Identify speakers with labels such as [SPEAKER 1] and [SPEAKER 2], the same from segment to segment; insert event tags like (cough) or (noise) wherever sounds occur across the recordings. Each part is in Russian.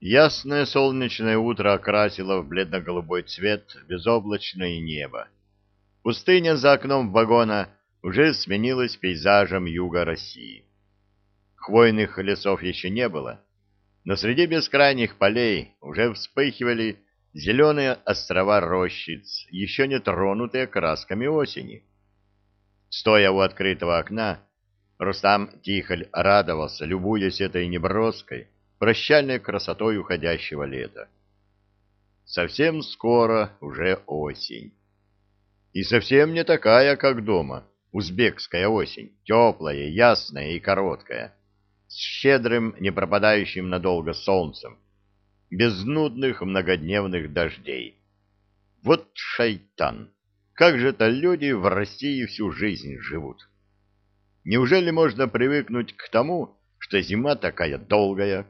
[SPEAKER 1] Ясное солнечное утро окрасило в бледно-голубой цвет безоблачное небо. Пустыня за окном вагона уже сменилась пейзажем юга России. Хвойных лесов еще не было, но среди бескрайних полей уже вспыхивали зеленые острова рощиц, еще не тронутые красками осени. Стоя у открытого окна, Рустам Тихоль радовался, любуясь этой неброской, прощальной красотой уходящего лета. Совсем скоро уже осень. И совсем не такая, как дома, узбекская осень, теплая, ясная и короткая, с щедрым, не пропадающим надолго солнцем, без нудных многодневных дождей. Вот шайтан! Как же это люди в России всю жизнь живут? Неужели можно привыкнуть к тому, что зима такая долгая,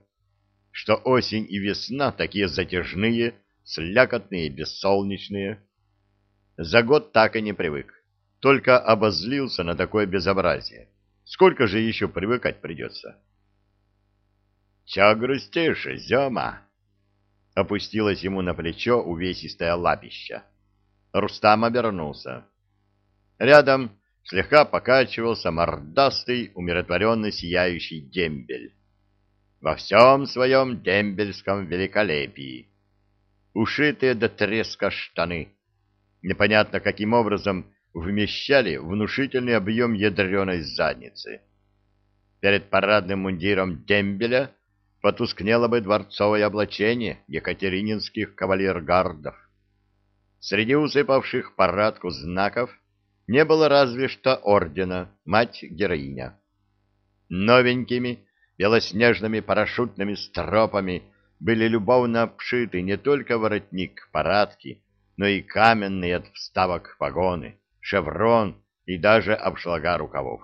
[SPEAKER 1] что осень и весна такие затяжные, слякотные бессолнечные? За год так и не привык, только обозлился на такое безобразие. Сколько же еще привыкать придется? — Че грустишь, Зема? — опустилась ему на плечо увесистая лапища. Рустам обернулся. Рядом слегка покачивался мордастый, умиротворенно сияющий дембель. Во всем своем дембельском великолепии. Ушитые до треска штаны. Непонятно каким образом вмещали внушительный объем ядреной задницы. Перед парадным мундиром дембеля потускнело бы дворцовое облачение екатерининских кавалергардов. Среди усыпавших парадку знаков не было разве что ордена «Мать-героиня». Новенькими белоснежными парашютными стропами были любовно обшиты не только воротник парадки, но и каменные от вставок погоны, шеврон и даже обшлага рукавов.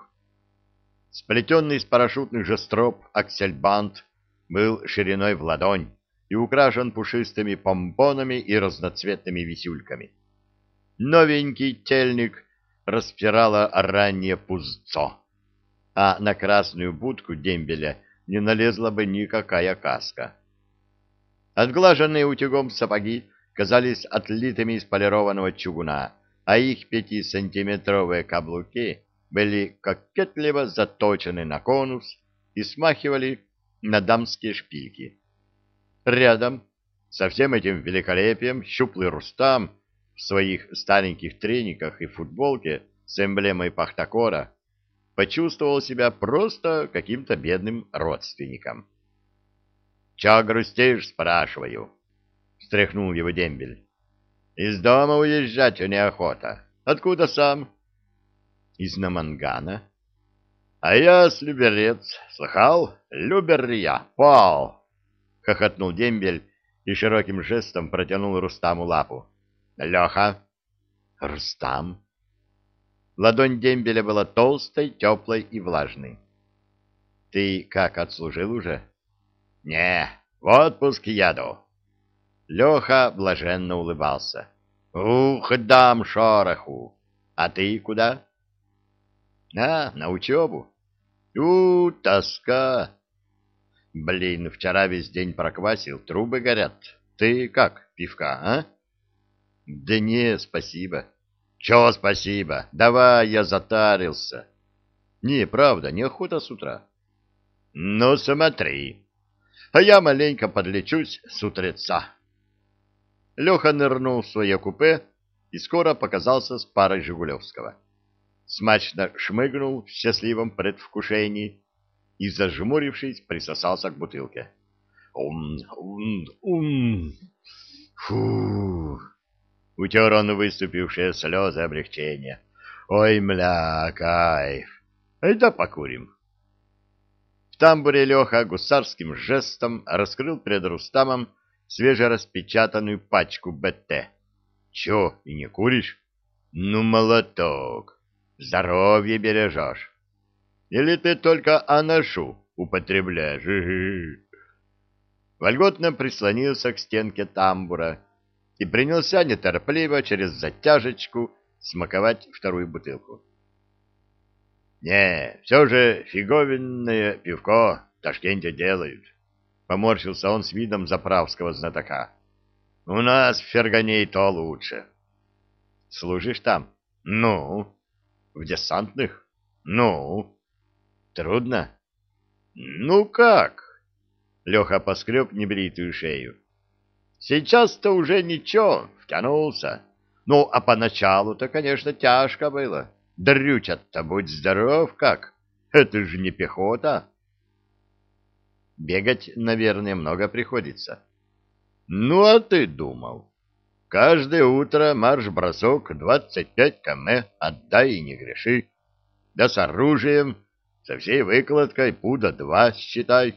[SPEAKER 1] Сплетенный из парашютных же строп аксельбант был шириной в ладонь и украшен пушистыми помпонами и разноцветными висюльками. Новенький тельник распирало раннее пузцо, а на красную будку дембеля не налезла бы никакая каска. Отглаженные утюгом сапоги казались отлитыми из полированного чугуна, а их пятисантиметровые каблуки были кокетливо заточены на конус и смахивали на дамские шпильки. Рядом со всем этим великолепием щуплый Рустам в своих стареньких трениках и футболке с эмблемой Пахтакора почувствовал себя просто каким-то бедным родственником. — Чё грустишь, спрашиваю? — встряхнул его дембель. — Из дома уезжать неохота. Откуда сам? — Из Намангана. — А я с Люберец. Слыхал? Люберья. Пал хохотнул дембель и широким жестом протянул Рустаму лапу. Леха. Рустам. Ладонь дембеля была толстой, теплой и влажной. Ты как, отслужил уже? Не, в отпуск еду. Леха блаженно улыбался. Ух, дам шороху. А ты куда? А, на учебу. У, тоска. Блин, вчера весь день проквасил, трубы горят. Ты как, пивка, а? Да не, спасибо. Чего спасибо? Давай, я затарился. Не, правда, неохота с утра. Ну, смотри. А я маленько подлечусь с утреца. Леха нырнул в свое купе и скоро показался с парой Жигулевского. Смачно шмыгнул в счастливом предвкушении и, зажмурившись, присосался к бутылке. «Ум, ум, ум! Фу!» Утер он выступившие слезы облегчения. «Ой, мля, кайф! Да покурим!» В тамбуре Леха гусарским жестом раскрыл перед Рустамом свежераспечатанную пачку БТ. «Чё, и не куришь?» «Ну, молоток! Здоровье бережешь!» Или ты только анашу употребляешь? (laughs) Вольготно прислонился к стенке тамбура и принялся неторопливо через затяжечку смаковать вторую бутылку. Не, все же фиговинное пивко в Ташкенте делают. — поморщился он с видом заправского знатока. «У нас в Фергане то лучше». «Служишь там?» «Ну?» «В десантных?» «Ну?» «Трудно?» «Ну как?» — Леха поскреб небритую шею. «Сейчас-то уже ничего, втянулся. Ну, а поначалу-то, конечно, тяжко было. Дрючат-то, будь здоров как. Это же не пехота». Бегать, наверное, много приходится. Ну, а ты думал? Каждое утро марш-бросок 25 км, отдай и не греши. Да с оружием, со всей выкладкой пуда два, считай.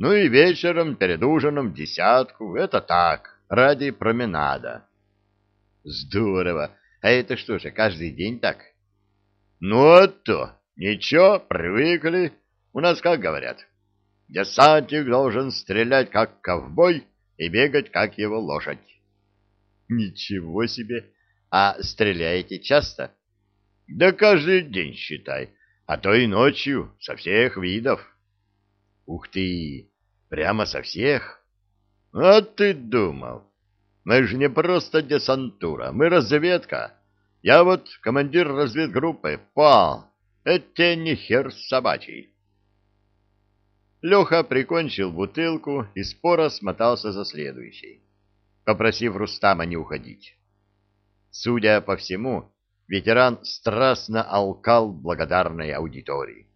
[SPEAKER 1] Ну и вечером перед ужином десятку, это так, ради променада. Здорово. А это что же, каждый день так? Ну, а то, ничего, привыкли. У нас как говорят, Десантник должен стрелять, как ковбой, и бегать, как его лошадь. Ничего себе! А стреляете часто? Да каждый день, считай, а то и ночью, со всех видов. Ух ты! Прямо со всех? А ты думал? Мы же не просто десантура, мы разведка. Я вот командир разведгруппы, пал. Это не хер собачий. Леха прикончил бутылку и споро смотался за следующей, попросив Рустама не уходить. Судя по всему, ветеран страстно алкал благодарной аудитории.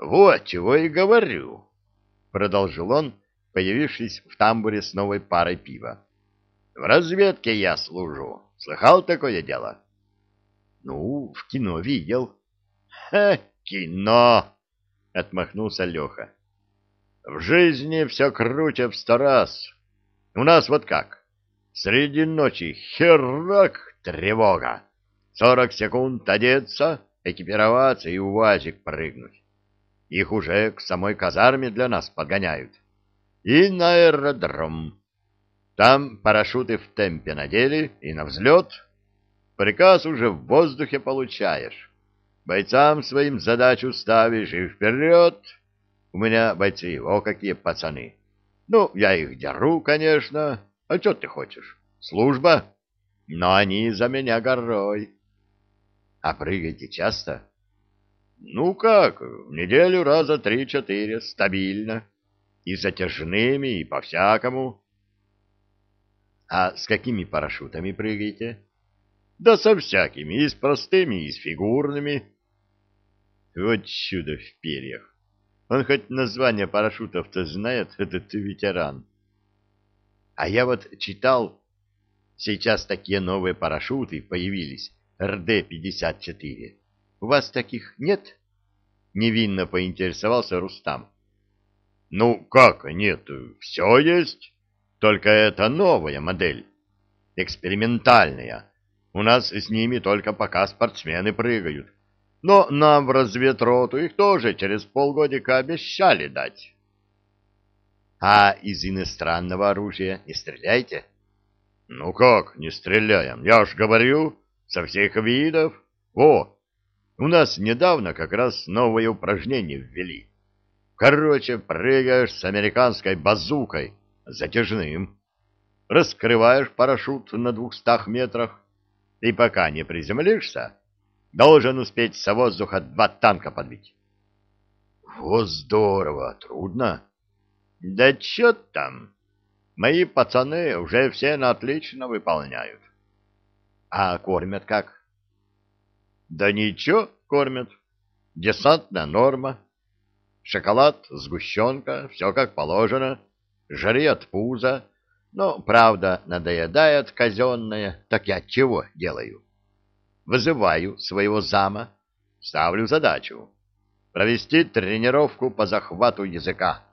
[SPEAKER 1] «Вот чего и говорю», — продолжил он, появившись в тамбуре с новой парой пива. «В разведке я служу. Слыхал такое дело?» «Ну, в кино видел». «Ха, кино!» — отмахнулся Леха. «В жизни все круче в сто раз. У нас вот как. Среди ночи херак тревога. Сорок секунд одеться, экипироваться и УАЗик прыгнуть. Их уже к самой казарме для нас подгоняют. И на аэродром. Там парашюты в темпе надели и на взлет. Приказ уже в воздухе получаешь. Бойцам своим задачу ставишь и вперед. У меня бойцы, о, какие пацаны. Ну, я их деру, конечно. А что ты хочешь? Служба? Но они за меня горой. А прыгаете часто? Ну как, в неделю раза три-четыре, стабильно. И затяжными, и по-всякому. А с какими парашютами прыгаете? Да со всякими, и с простыми, и с фигурными. Вот чудо в перьях. Он хоть название парашютов-то знает, этот ветеран. А я вот читал, сейчас такие новые парашюты появились, РД-54. У вас таких нет? Невинно поинтересовался Рустам. Ну, как нет, все есть, только это новая модель, экспериментальная. У нас с ними только пока спортсмены прыгают. Но нам в разведроту их тоже через полгодика обещали дать. А из иностранного оружия не стреляйте? Ну как, не стреляем? Я ж говорю, со всех видов. О, у нас недавно как раз новое упражнение ввели. Короче, прыгаешь с американской базукой, затяжным. Раскрываешь парашют на двухстах метрах, и пока не приземлишься, Должен успеть со воздуха два танка подбить. Вот здорово, трудно. Да чё там? Мои пацаны уже все на отлично выполняют. А кормят как? Да ничего, кормят. Десантная норма. Шоколад, сгущенка, все как положено. Жри от пуза. Но, правда, надоедает казенное. Так я чего делаю? вызываю своего зама, ставлю задачу провести тренировку по захвату языка.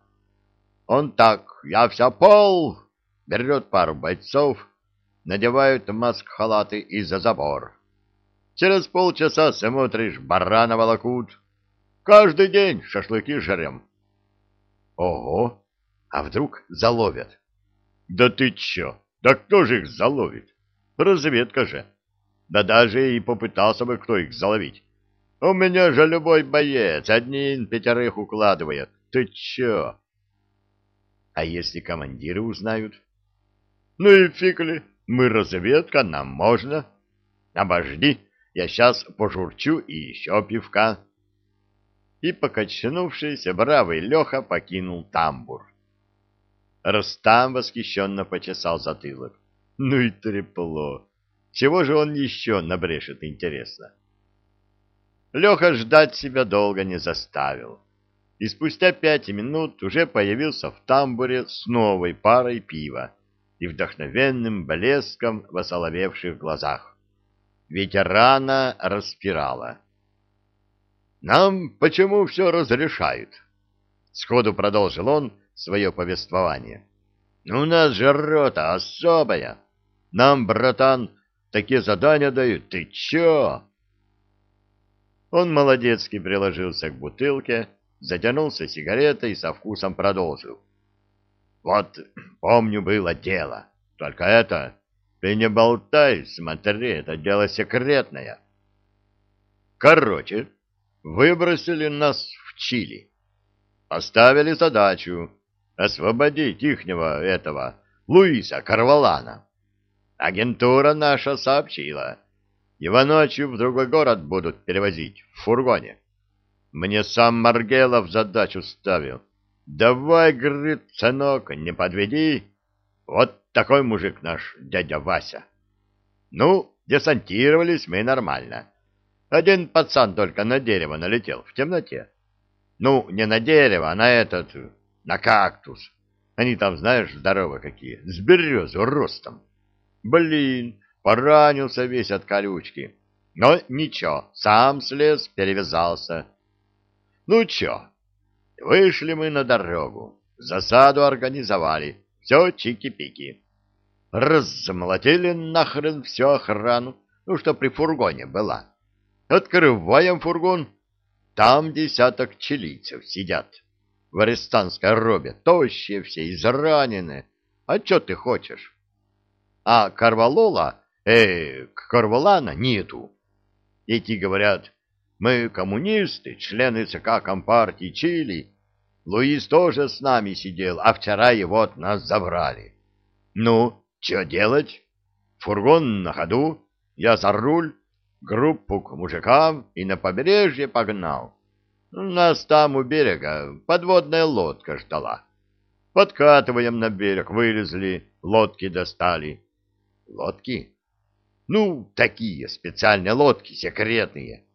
[SPEAKER 1] Он так, я вся пол, берет пару бойцов, надевают маск-халаты и за забор. Через полчаса смотришь, барана волокут. Каждый день шашлыки жарем. Ого, а вдруг заловят? Да ты чё, да кто же их заловит? Разведка же. Да даже и попытался бы кто их заловить. У меня же любой боец один пятерых укладывает. Ты чё? А если командиры узнают? Ну и фиг ли, мы разведка, нам можно. Обожди, я сейчас пожурчу и еще пивка. И, покачнувшись, бравый Леха покинул тамбур. Рустам восхищенно почесал затылок. Ну и трепло. Чего же он еще набрешет, интересно? Леха ждать себя долго не заставил. И спустя пять минут уже появился в тамбуре с новой парой пива и вдохновенным блеском в осоловевших глазах. Ветерана распирала. «Нам почему все разрешают?» Сходу продолжил он свое повествование. «У нас же рота особая. Нам, братан, такие задания дают. Ты чё?» Он молодецки приложился к бутылке, затянулся сигаретой и со вкусом продолжил. «Вот, помню, было дело. Только это... Ты не болтай, смотри, это дело секретное. Короче, выбросили нас в Чили. Поставили задачу освободить ихнего этого Луиса Карвалана. Агентура наша сообщила. Его ночью в другой город будут перевозить в фургоне. Мне сам Маргелов задачу ставил. Давай, говорит, сынок, не подведи. Вот такой мужик наш дядя Вася. Ну, десантировались мы нормально. Один пацан только на дерево налетел в темноте. Ну, не на дерево, а на этот, на кактус. Они там, знаешь, здоровые какие, с березу ростом. Блин, поранился весь от колючки. Но ничего, сам слез, перевязался. Ну чё, вышли мы на дорогу, засаду организовали, все чики-пики. Размолотили нахрен всю охрану, ну, что при фургоне была. Открываем фургон, там десяток чилийцев сидят в арестантской робе, тощие все, изранены. А что ты хочешь? А Карвалола, э, Карвалана нету. Эти говорят, мы коммунисты, члены ЦК Компартии Чили. Луис тоже с нами сидел, а вчера его от нас забрали. Ну, что делать? Фургон на ходу, я за руль, группу к мужикам и на побережье погнал. Нас там у берега подводная лодка ждала. Подкатываем на берег, вылезли, лодки достали. Лодки? Ну, такие специальные лодки, секретные.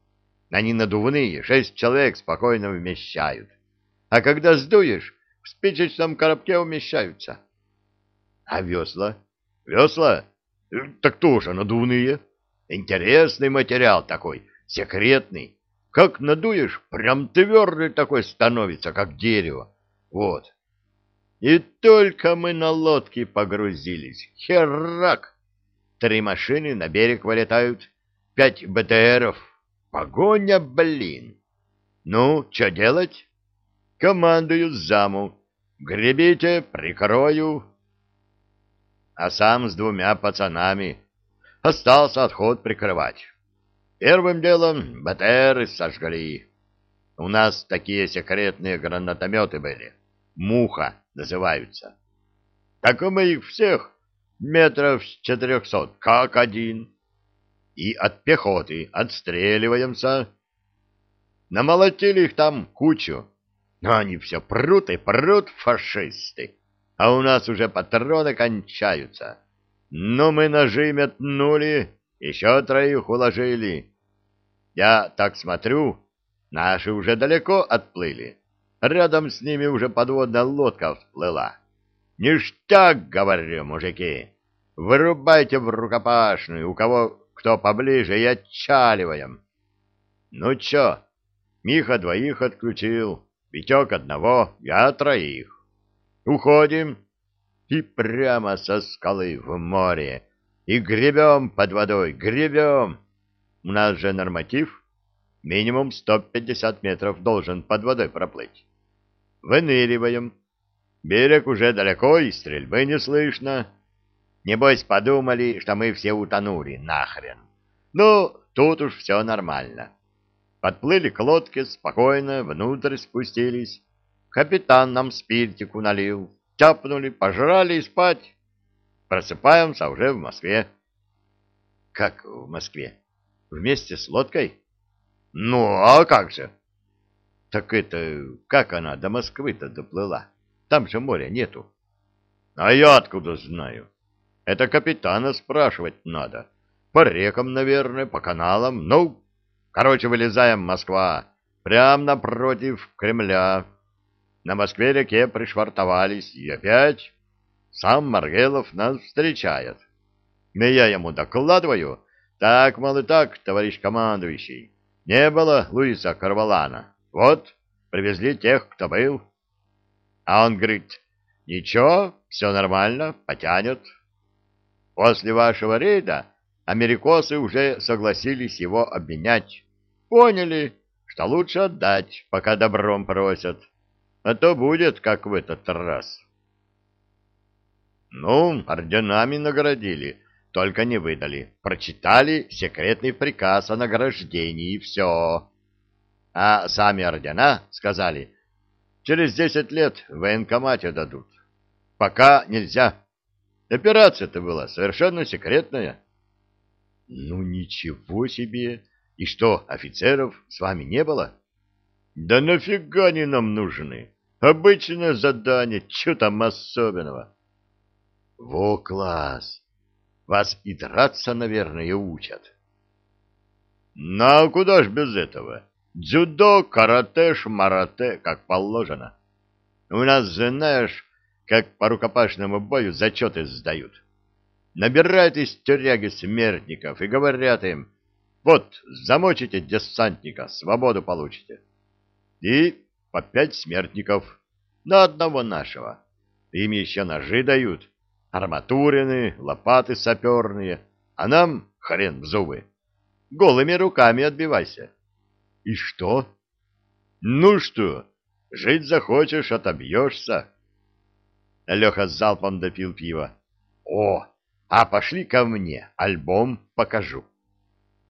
[SPEAKER 1] Они надувные, шесть человек спокойно вмещают. А когда сдуешь, в спичечном коробке умещаются. А весла? Весла? Так тоже надувные. Интересный материал такой, секретный. Как надуешь, прям твердый такой становится, как дерево. Вот. И только мы на лодке погрузились. Херак! Три машины на берег вылетают, пять БТРов. Погоня, блин! Ну, что делать? Командую заму. Гребите, прикрою. А сам с двумя пацанами остался отход прикрывать. Первым делом БТРы сожгли. У нас такие секретные гранатометы были. «Муха» называются. Так мы их всех метров с четырехсот, как один. И от пехоты отстреливаемся. Намолотили их там кучу. Но они все прут и прут, фашисты. А у нас уже патроны кончаются. Но мы ножи метнули, еще троих уложили. Я так смотрю, наши уже далеко отплыли. Рядом с ними уже подводная лодка всплыла. Ништяк, говорю, мужики, вырубайте в рукопашную, у кого кто поближе, и отчаливаем. Ну чё, Миха двоих отключил, Витек одного, я троих. Уходим и прямо со скалы в море, и гребем под водой, гребем. У нас же норматив, минимум 150 метров должен под водой проплыть. Выныриваем. Берег уже далеко, и стрельбы не слышно. Небось, подумали, что мы все утонули, нахрен. Ну, тут уж все нормально. Подплыли к лодке, спокойно внутрь спустились. Капитан нам спиртику налил. тяпнули, пожрали и спать. Просыпаемся уже в Москве.
[SPEAKER 2] Как в Москве? Вместе с лодкой?
[SPEAKER 1] Ну, а как же?
[SPEAKER 2] Так это, как она до Москвы-то доплыла? Там же моря нету.
[SPEAKER 1] А я откуда знаю? Это капитана спрашивать надо. По рекам, наверное, по каналам. Ну, короче, вылезаем Москва. Прямо напротив Кремля. На Москве-реке пришвартовались. И опять сам Маргелов нас встречает. И я ему докладываю. Так, мол, и так, товарищ командующий. Не было Луиса Карвалана. Вот, привезли тех, кто был. А он говорит, ничего, все нормально, потянет. После вашего рейда америкосы уже согласились его обменять. Поняли, что лучше отдать, пока добром просят. А то будет, как в этот раз. Ну, орденами наградили, только не выдали. Прочитали секретный приказ о награждении, и все. А сами ордена, сказали, через десять лет в военкомате дадут. Пока нельзя. Операция-то была совершенно секретная.
[SPEAKER 2] Ну, ничего себе! И что, офицеров с вами не было?
[SPEAKER 1] Да нафига они нам нужны? Обычное задание, что там особенного?
[SPEAKER 2] Во класс! Вас и драться, наверное, учат.
[SPEAKER 1] Ну, а куда ж без этого? Дзюдо, карате, шмарате, как положено. У нас, знаешь, как по рукопашному бою зачеты сдают. Набирают из тюряги смертников и говорят им, вот, замочите десантника, свободу получите. И по пять смертников на одного нашего. Им еще ножи дают, арматурины, лопаты саперные, а нам хрен в зубы. Голыми руками отбивайся.
[SPEAKER 2] И что?
[SPEAKER 1] Ну что, жить захочешь, отобьешься. Леха с залпом допил пива. О, а пошли ко мне, альбом покажу.